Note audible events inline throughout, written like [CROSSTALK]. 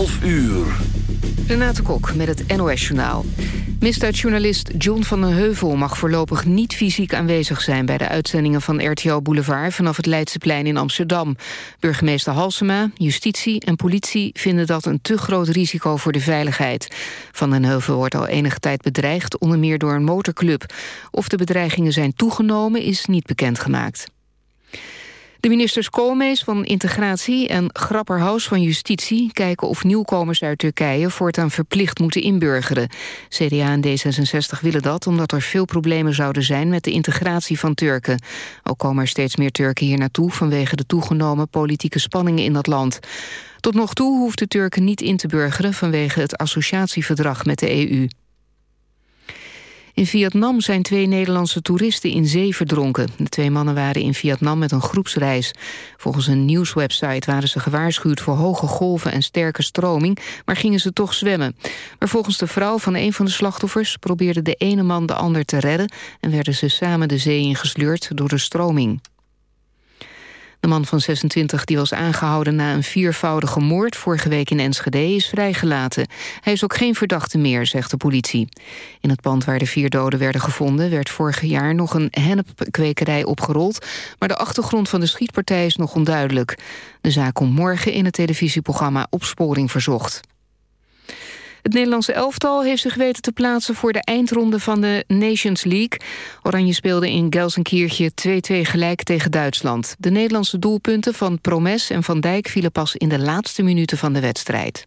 12 uur. Renate Kok met het NOS Journaal. Misdaadjournalist John van den Heuvel mag voorlopig niet fysiek aanwezig zijn... bij de uitzendingen van RTO Boulevard vanaf het Leidseplein in Amsterdam. Burgemeester Halsema, justitie en politie vinden dat een te groot risico voor de veiligheid. Van den Heuvel wordt al enige tijd bedreigd, onder meer door een motorclub. Of de bedreigingen zijn toegenomen is niet bekendgemaakt. De ministers Koolmees van Integratie en Grapperhaus van Justitie... kijken of nieuwkomers uit Turkije voortaan verplicht moeten inburgeren. CDA en D66 willen dat omdat er veel problemen zouden zijn... met de integratie van Turken. Ook komen er steeds meer Turken hier naartoe... vanwege de toegenomen politieke spanningen in dat land. Tot nog toe hoeft de Turken niet in te burgeren... vanwege het associatieverdrag met de EU. In Vietnam zijn twee Nederlandse toeristen in zee verdronken. De twee mannen waren in Vietnam met een groepsreis. Volgens een nieuwswebsite waren ze gewaarschuwd voor hoge golven en sterke stroming, maar gingen ze toch zwemmen. Maar volgens de vrouw van een van de slachtoffers probeerde de ene man de ander te redden en werden ze samen de zee ingesleurd door de stroming. De man van 26 die was aangehouden na een viervoudige moord... vorige week in Enschede is vrijgelaten. Hij is ook geen verdachte meer, zegt de politie. In het pand waar de vier doden werden gevonden... werd vorig jaar nog een hennepkwekerij opgerold... maar de achtergrond van de schietpartij is nog onduidelijk. De zaak komt morgen in het televisieprogramma Opsporing Verzocht. Het Nederlandse elftal heeft zich weten te plaatsen... voor de eindronde van de Nations League. Oranje speelde in Gelsenkirchen 2-2 gelijk tegen Duitsland. De Nederlandse doelpunten van Promes en Van Dijk... vielen pas in de laatste minuten van de wedstrijd.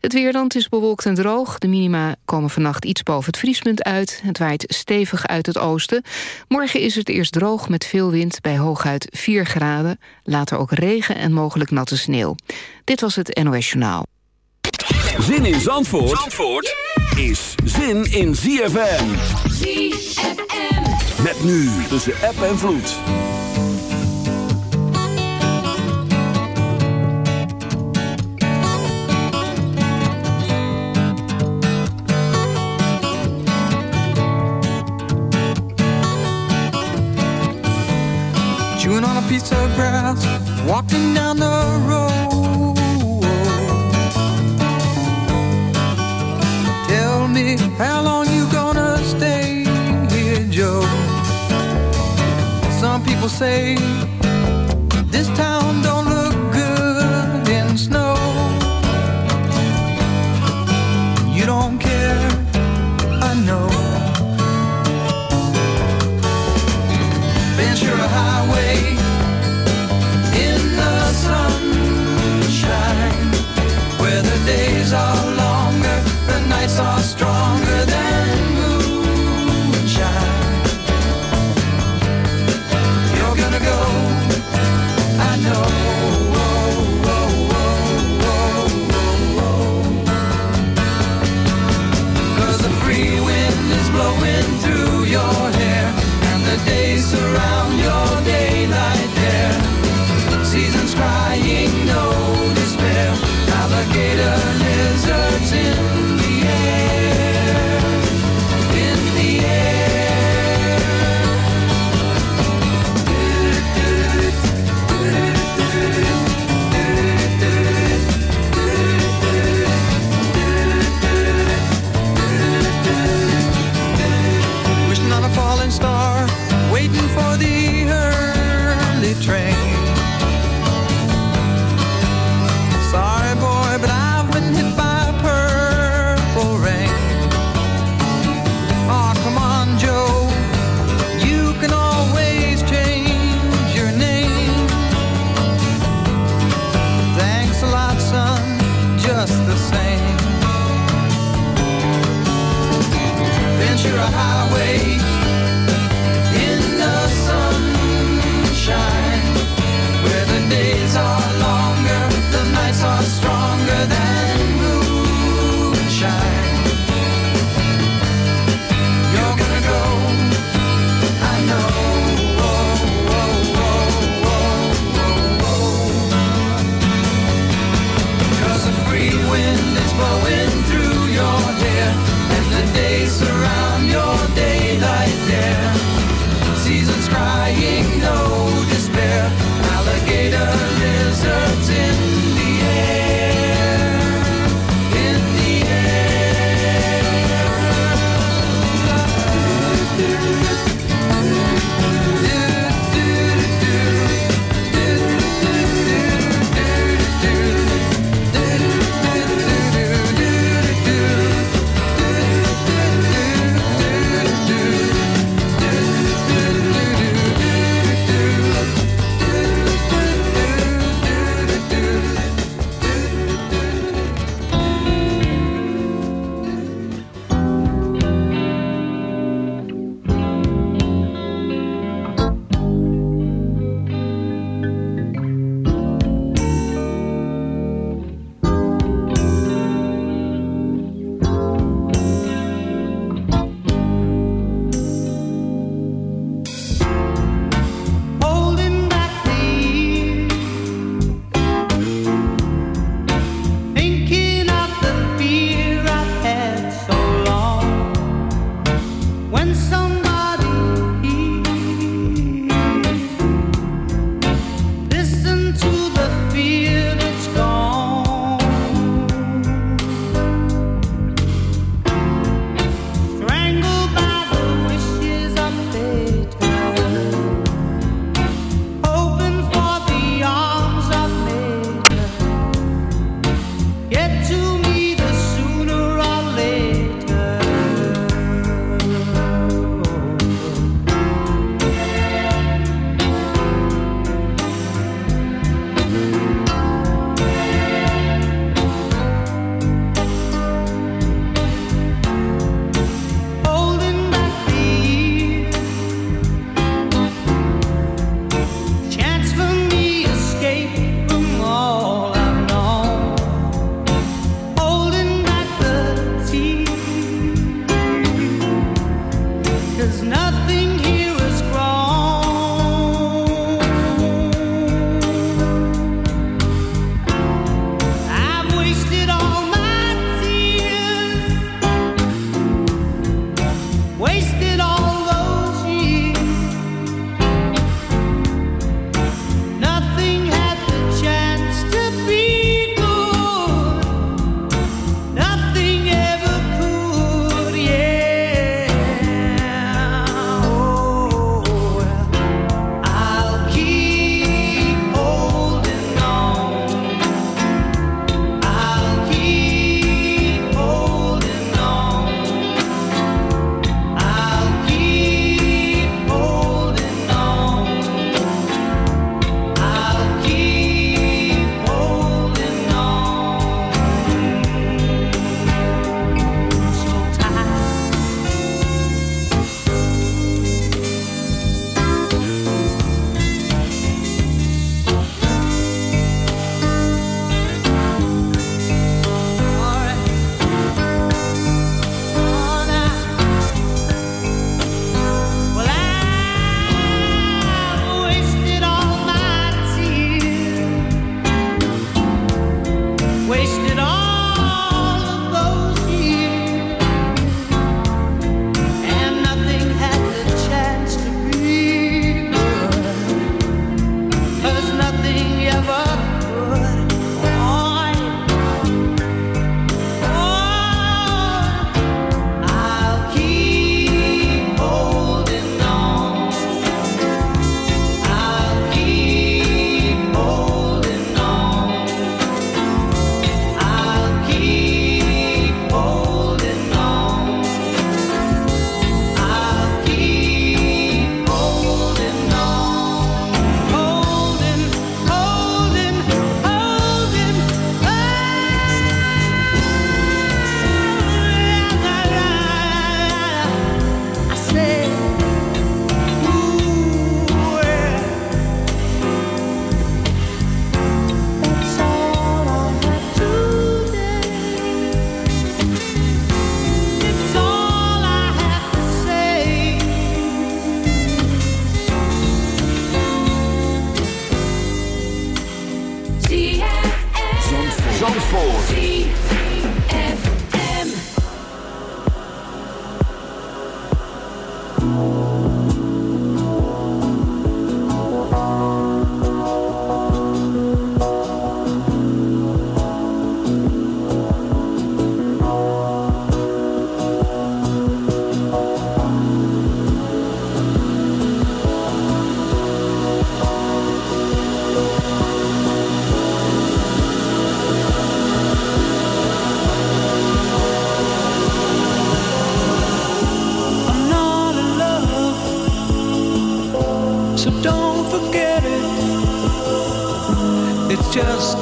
Het weerland is bewolkt en droog. De minima komen vannacht iets boven het vriespunt uit. Het waait stevig uit het oosten. Morgen is het eerst droog met veel wind bij hooguit 4 graden. Later ook regen en mogelijk natte sneeuw. Dit was het NOS Journaal. Zin in Zandvoort, Zandvoort is zin in ZFM. ZFM. Met nu tussen app en vloed. Chewing on a piece of grass, walking down the road. Say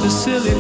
the silly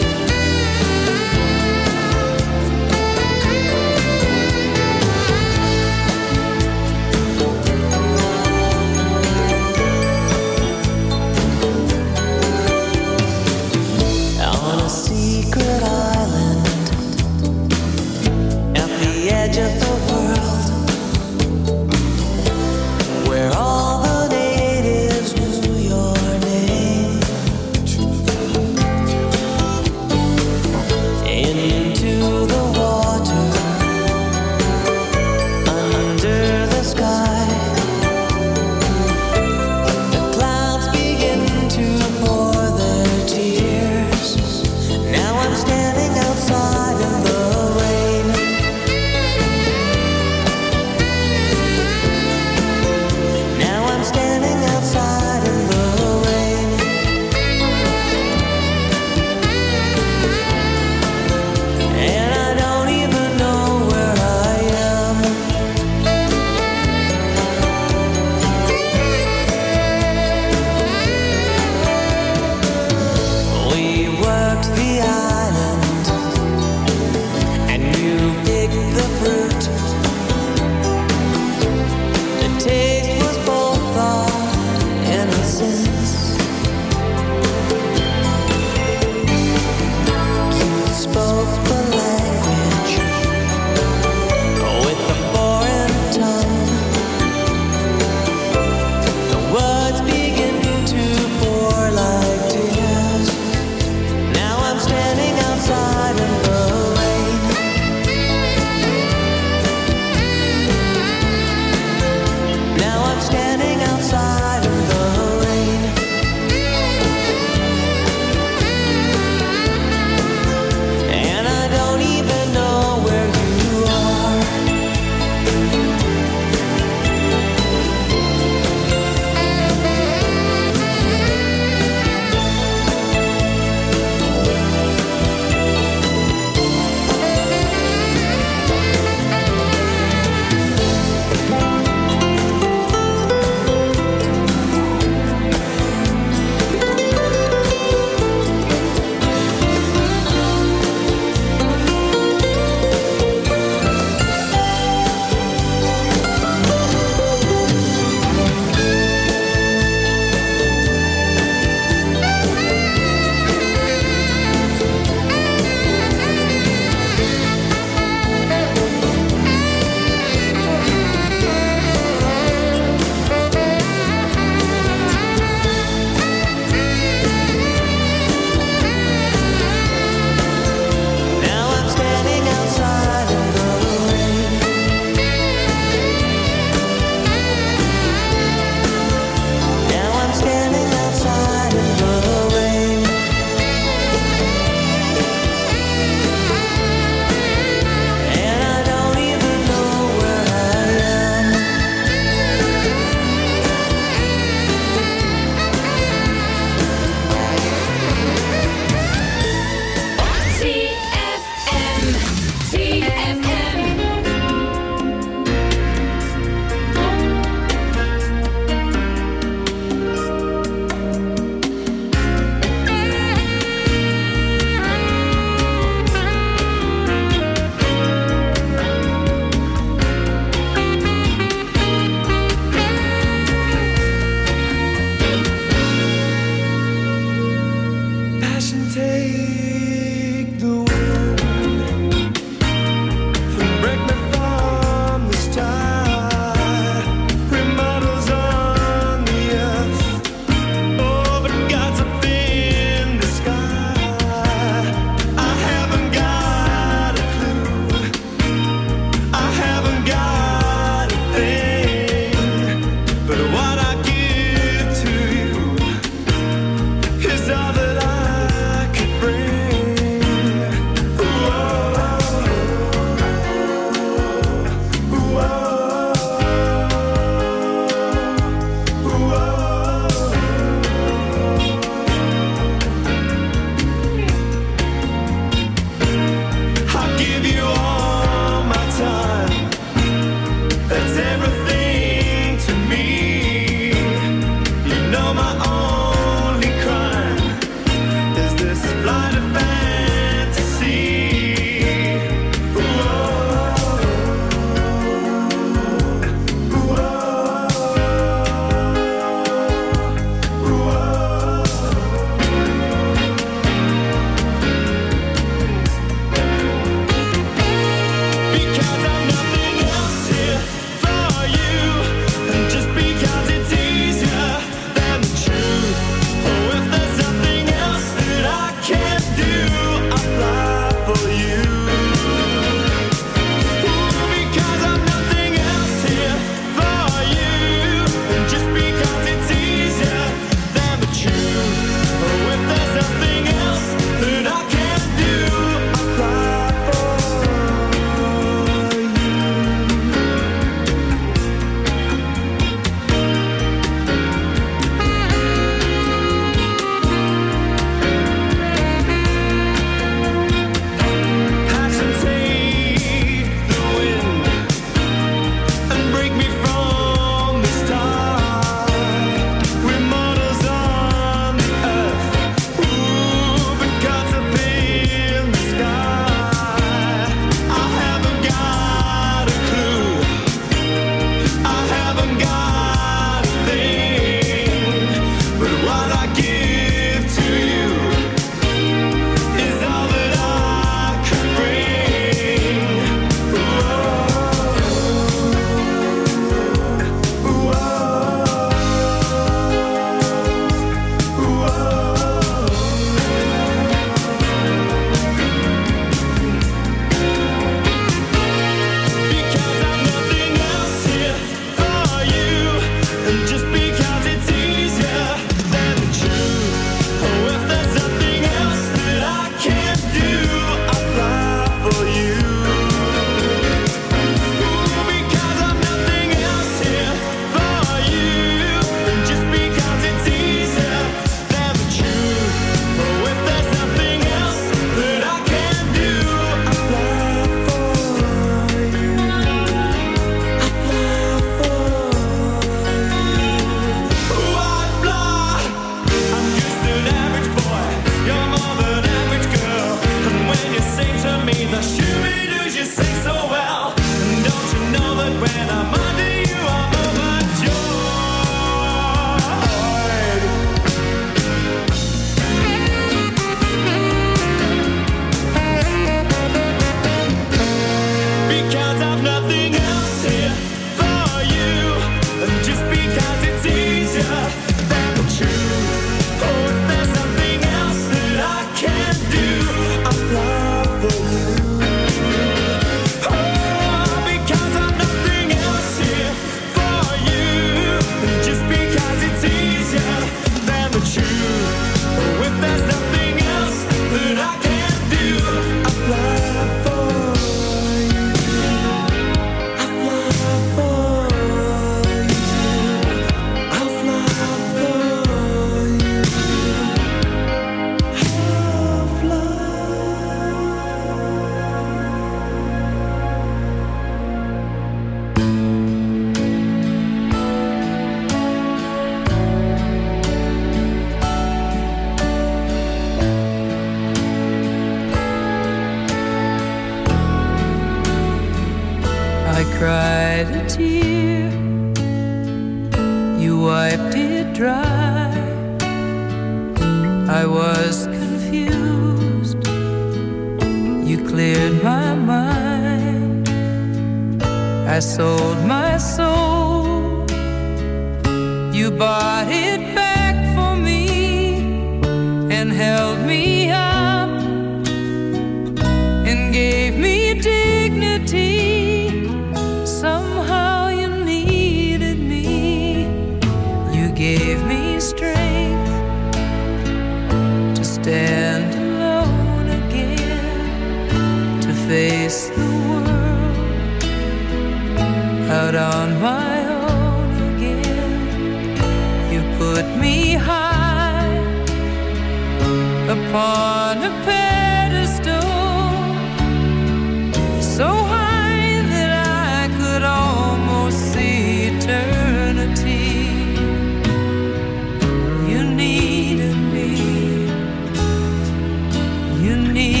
you need.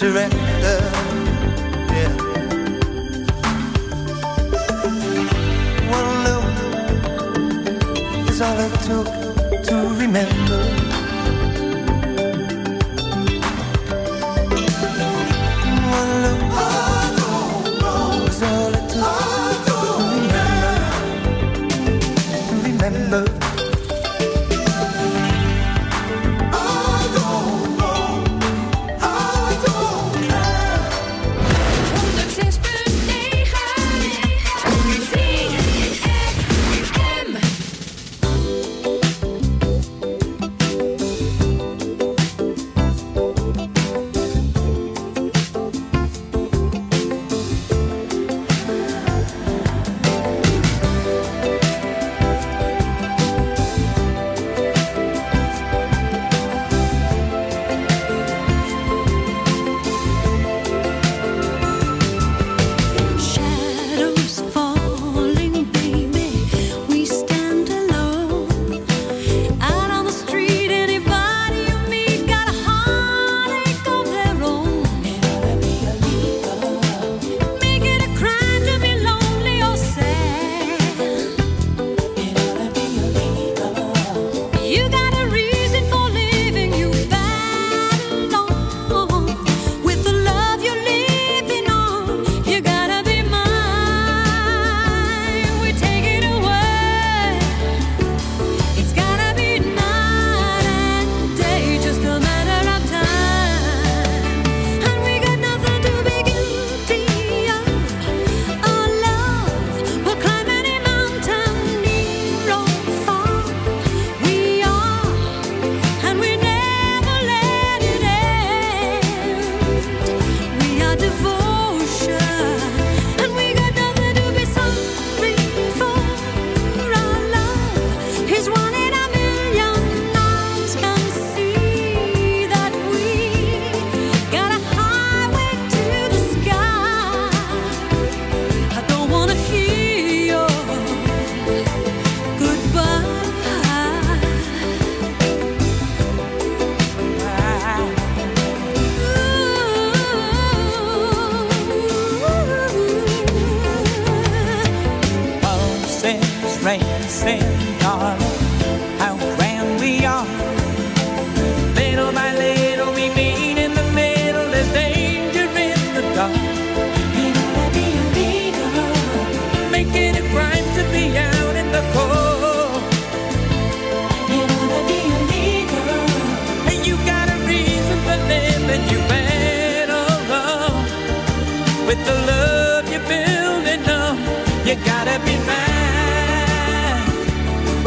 surrender. Yeah. One look is all it took.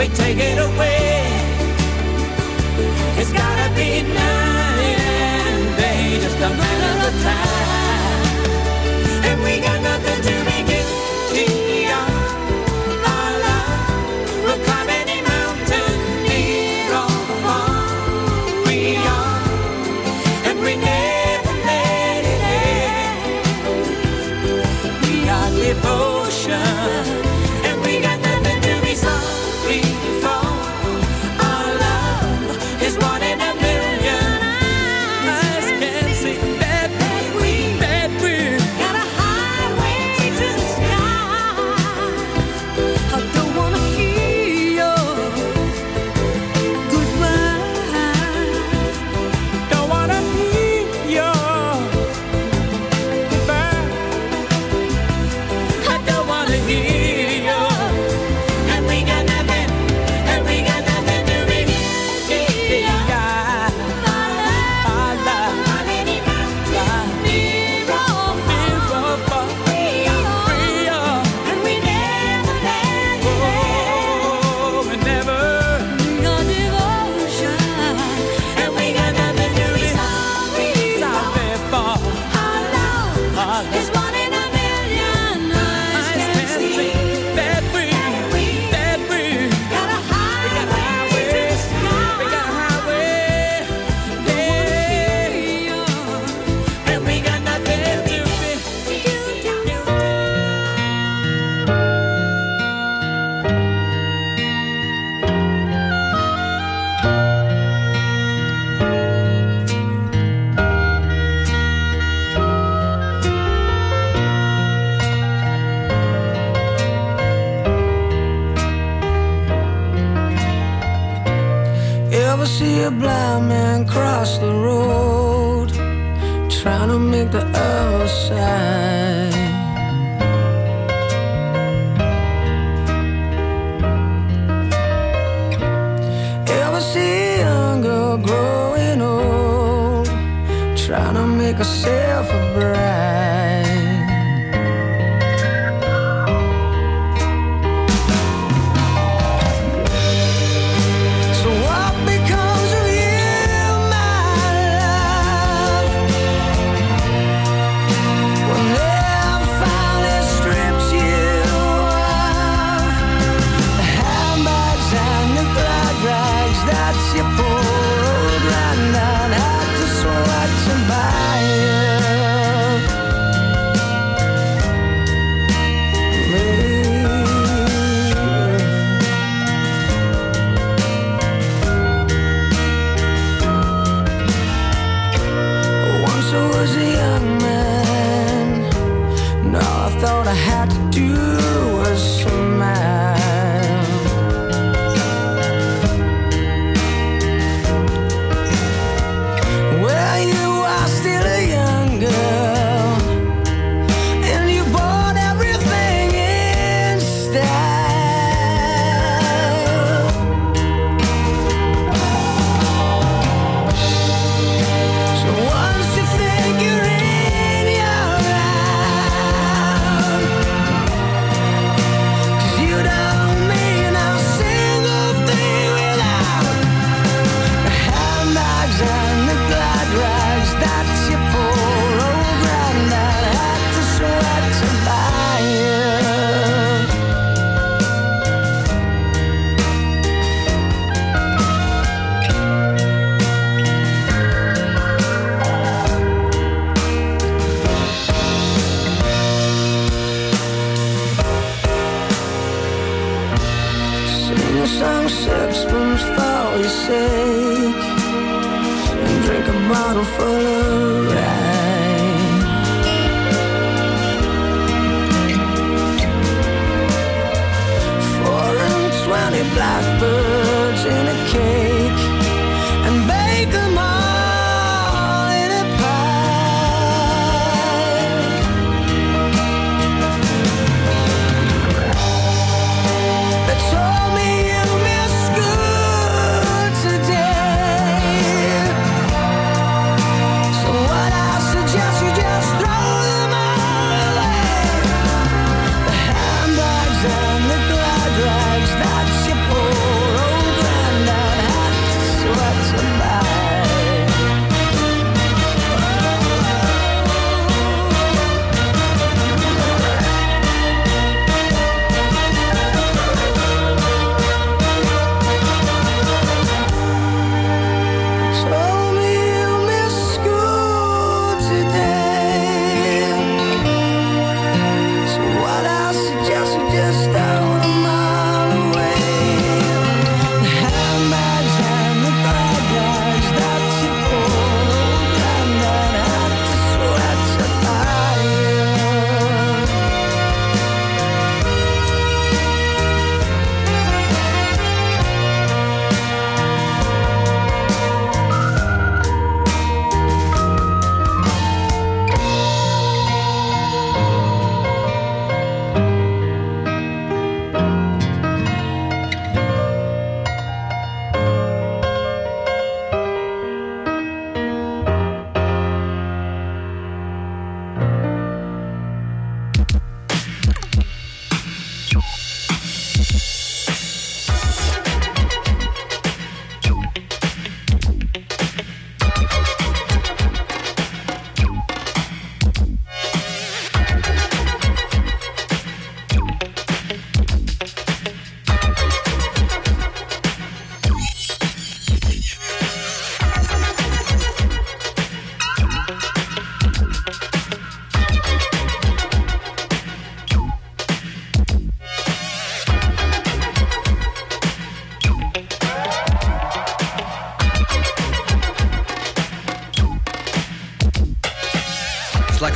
we take it away. It's gotta be mine, and they just a matter of time.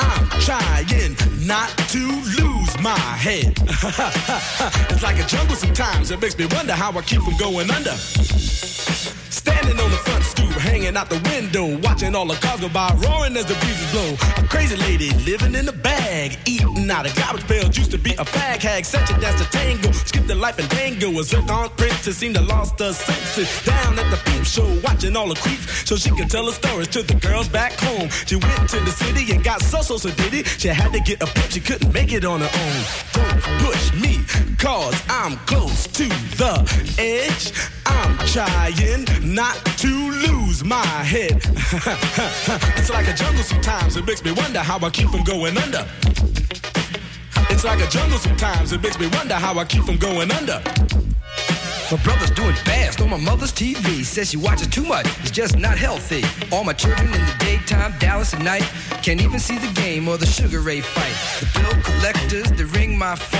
I'm trying not to lose my head. [LAUGHS] it's like a jungle sometimes. It makes me wonder how I keep from going under. Standing on the front stoop, hanging out the window, watching all the cars go by, roaring as the breezes blow. A crazy lady living in a bag, eating out of garbage pails. Used to be a fag hag, such a dance to tango. Skipped the life and tango. A zircon princess seemed to lost her senses. Down at the peep show, watching all the creeps, so she could tell her stories to the girls back home. She went to the city and got so so it. She had to get a pimp, she couldn't make it on her own. Don't push me, cause I'm close to the edge. I'm trying not to lose my head. [LAUGHS] it's like a jungle sometimes, it makes me wonder how I keep from going under. It's like a jungle sometimes, it makes me wonder how I keep from going under. My brother's doing fast on my mother's TV. Says she watches too much, it's just not healthy. All my children in the daytime, Dallas at night. Can't even see the game or the Sugar Ray fight. The bill collectors, they ring my phone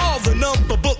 the number. Book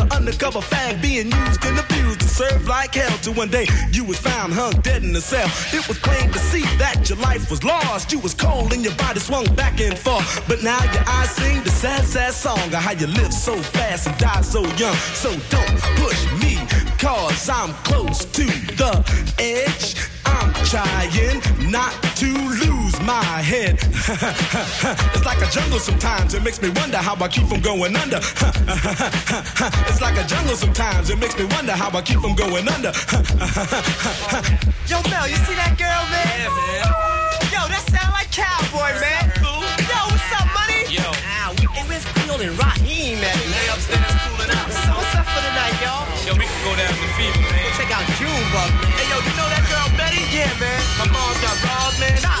an undercover fag, being used and abused to serve like hell. Till one day you was found hung dead in a cell. It was plain to see that your life was lost. You was cold and your body swung back and forth. But now your eyes sing the sad, sad song of how you live so fast and die so young. So don't push me, cause I'm close to the edge. I'm trying not to lose my head. [LAUGHS] it's like a jungle sometimes, it makes me wonder how I keep from going under. [LAUGHS] it's like a jungle sometimes, it makes me wonder how I keep from going under. [LAUGHS] Yo, Mel, you see that girl, man? Yeah, man. Yo, that sound like cowboy, man. Cool. Yo, what's up, money? Yo. Ah, we, hey, where's Field and Raheem at, They man? upstairs cooling out. So what's up for the night, y'all? Yo, we can go down to Fever, man. Check out Junebug, man. Hey, yo, you know that girl Betty? Yeah, man. My mom's got robbed, man. Nah,